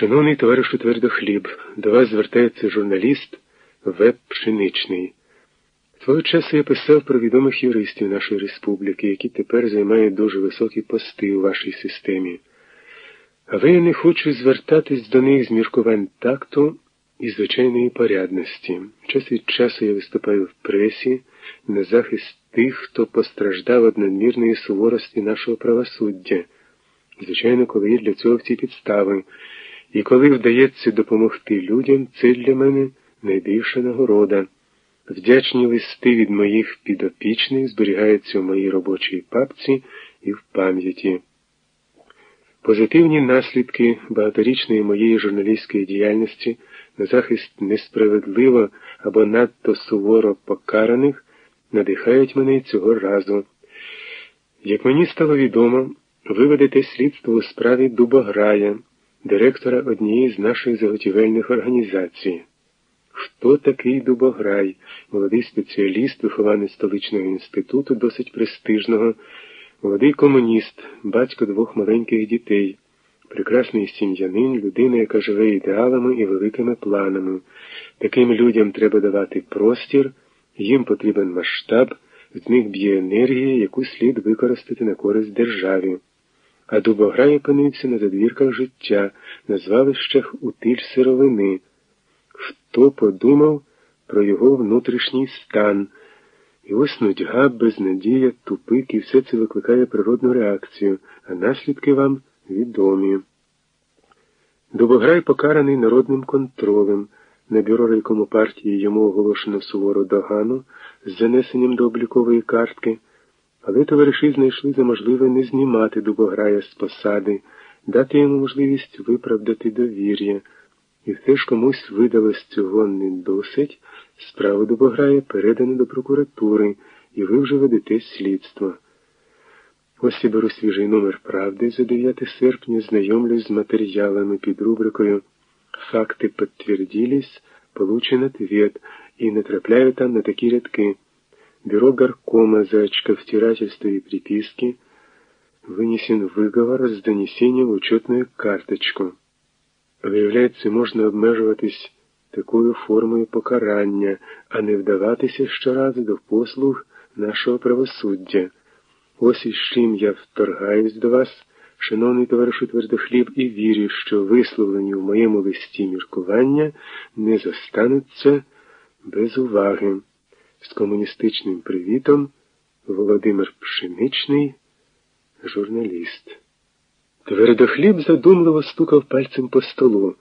Шановний товаришу Твердохліб, до вас звертається журналіст Веб Пшеничний. Свого часу я писав про відомих юристів нашої республіки, які тепер займають дуже високі пости у вашій системі. Але я не хочу звертатись до них з міркувань такту і звичайної порядності. Час від часу я виступаю в пресі на захист тих, хто постраждав від надмірної суворості нашого правосуддя. Звичайно, коли є для цього всі підстави. І коли вдається допомогти людям, це для мене найбільша нагорода. Вдячні листи від моїх підопічних зберігаються в моїй робочій папці і в пам'яті. Позитивні наслідки багаторічної моєї журналістської діяльності на захист несправедливо або надто суворо покараних надихають мене цього разу. Як мені стало відомо, ви ведете слідство у справі Дубограя, директора однієї з наших заготівельних організацій. Хто такий Дубограй, молодий спеціаліст, вихованець столичного інституту, досить престижного, молодий комуніст, батько двох маленьких дітей, прекрасний сім'янин, людина, яка живе ідеалами і великими планами. Таким людям треба давати простір, їм потрібен масштаб, з них б'є енергія, яку слід використати на користь державі. А Дубограй опинився на задвірках життя, на звалищах утиль сировини. Хто подумав про його внутрішній стан? І ось нудьга, безнадія, тупик, і все це викликає природну реакцію, а наслідки вам відомі. Дубограй покараний народним контролем. На бюро райкому партії йому оголошено сувору догану з занесенням до облікової картки, але товариші знайшли за можливе не знімати Дубограя з посади, дати йому можливість виправдати довір'я. І все ж комусь видалось цього не досить, справу Дубограя передано до прокуратури, і ви вже ведете слідство. Ось я беру свіжий номер правди за 9 серпня, знайомлюсь з матеріалами під рубрикою «Факти підтвердились, получен ответ» і натрапляю там на такі рядки. Бюро горкома за очковтирательство и приписки вынесен выговор с донесением в учетную карточку. Виявляється, можна обмежуватись такою формою покарання, а не вдаватися щораз до послуг нашого правосуддя. Ось із чим я вторгаюсь до вас, шановний товаришу Твердохліб, і вірю, що висловлені в моєму листі міркування не зостануться без уваги. З комуністичним привітом Володимир Пшеничний, журналіст. Твердохліб задумливо стукав пальцем по столу,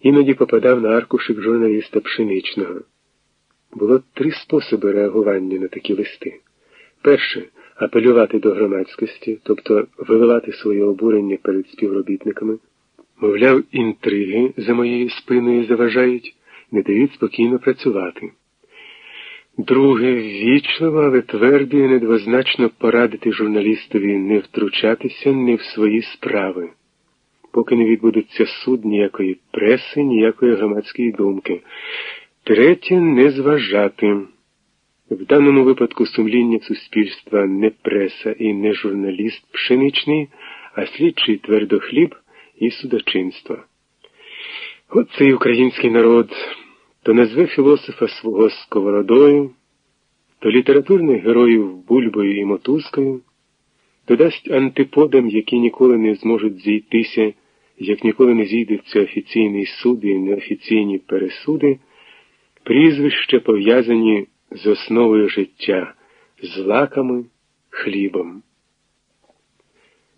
іноді попадав на аркушик журналіста пшеничного. Було три способи реагування на такі листи. Перше апелювати до громадськості, тобто виливати своє обурення перед співробітниками. Мовляв, інтриги за моєю спиною заважають, не дають спокійно працювати. Друге, ввічливо, але твердо недвозначно порадити журналістові не втручатися не в свої справи, поки не відбудеться суд ніякої преси, ніякої громадської думки. Третє не зважати. В даному випадку сумління суспільства не преса і не журналіст пшеничний, а слідчий твердохліб і судочинство. От цей український народ то назве філософа свого сковородою, то літературних героїв бульбою і мотузкою, то дасть антиподам, які ніколи не зможуть зійтися, як ніколи не зійдеться офіційний суд і неофіційні пересуди, прізвища пов'язані з основою життя, з лаками, хлібом.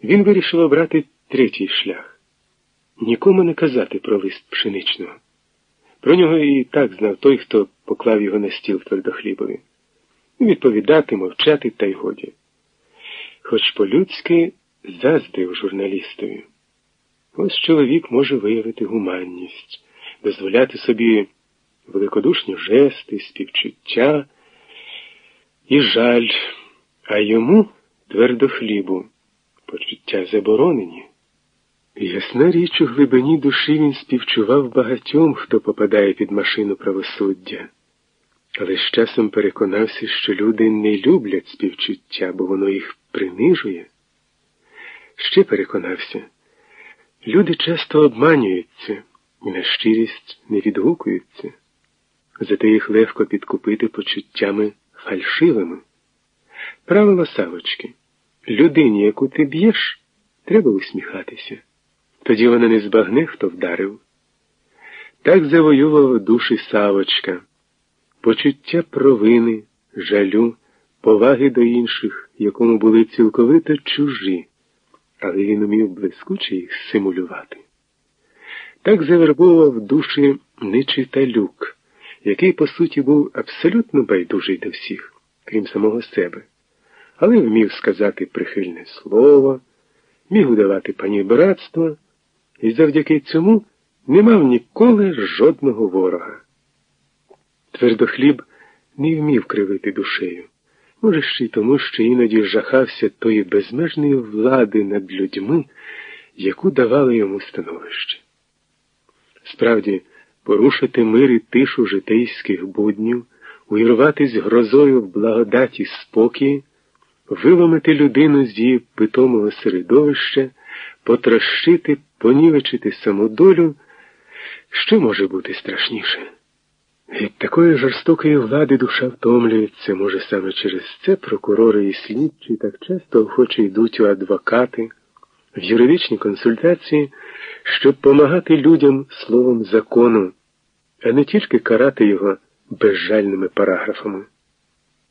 Він вирішив обрати третій шлях нікому не казати про лист пшеничного. Про нього і так знав той, хто поклав його на стіл твердохлібові. Відповідати, мовчати та й годі. Хоч по-людськи заздрив журналістові. Ось чоловік може виявити гуманність, дозволяти собі великодушні жести, співчуття і жаль, а йому твердо хлібу, почуття заборонені. Ясна річ, у глибині душі він співчував багатьом, хто попадає під машину правосуддя, але з часом переконався, що люди не люблять співчуття, бо воно їх принижує. Ще переконався, Люди часто обманюються і на щирість не відгукуються, зате їх легко підкупити почуттями фальшивими. Правило Савочки людині, яку ти б'єш, треба усміхатися. Тоді вона не збагне, хто вдарив. Так завоював душі Савочка, почуття провини, жалю, поваги до інших, якому були цілковито чужі, але він умів блискуче їх симулювати. Так завербував душі нечиталюк, який, по суті, був абсолютно байдужий до всіх, крім самого себе, але вмів сказати прихильне слово, міг удавати панібратство, і завдяки цьому не мав ніколи жодного ворога. Твердохліб не вмів кривити душею, може, ще й тому, що іноді жахався тої безмежної влади над людьми, яку давали йому становище. Справді, порушити мир і тишу житейських буднів, уірватись грозою в благодаті спокій, виломити людину з її питомого середовища, потрощити, понівечити самодолю, що може бути страшніше? Від такої жорстокої влади душа втомлюється, може, саме через це прокурори і слідчі так часто охоче йдуть у адвокати, в юридичні консультації, щоб помагати людям словом закону, а не тільки карати його безжальними параграфами.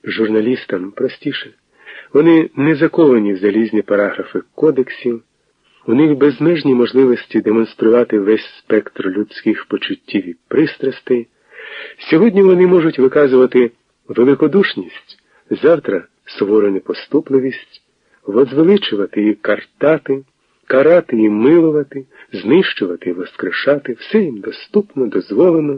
Журналістам простіше. Вони не заковані в залізні параграфи кодексів, у них безмежні можливості демонструвати весь спектр людських почуттів і пристрастей. Сьогодні вони можуть виказувати великодушність, завтра сувору непоступливість, возвеличувати і картати, карати і милувати, знищувати і воскрешати, все їм доступно, дозволено.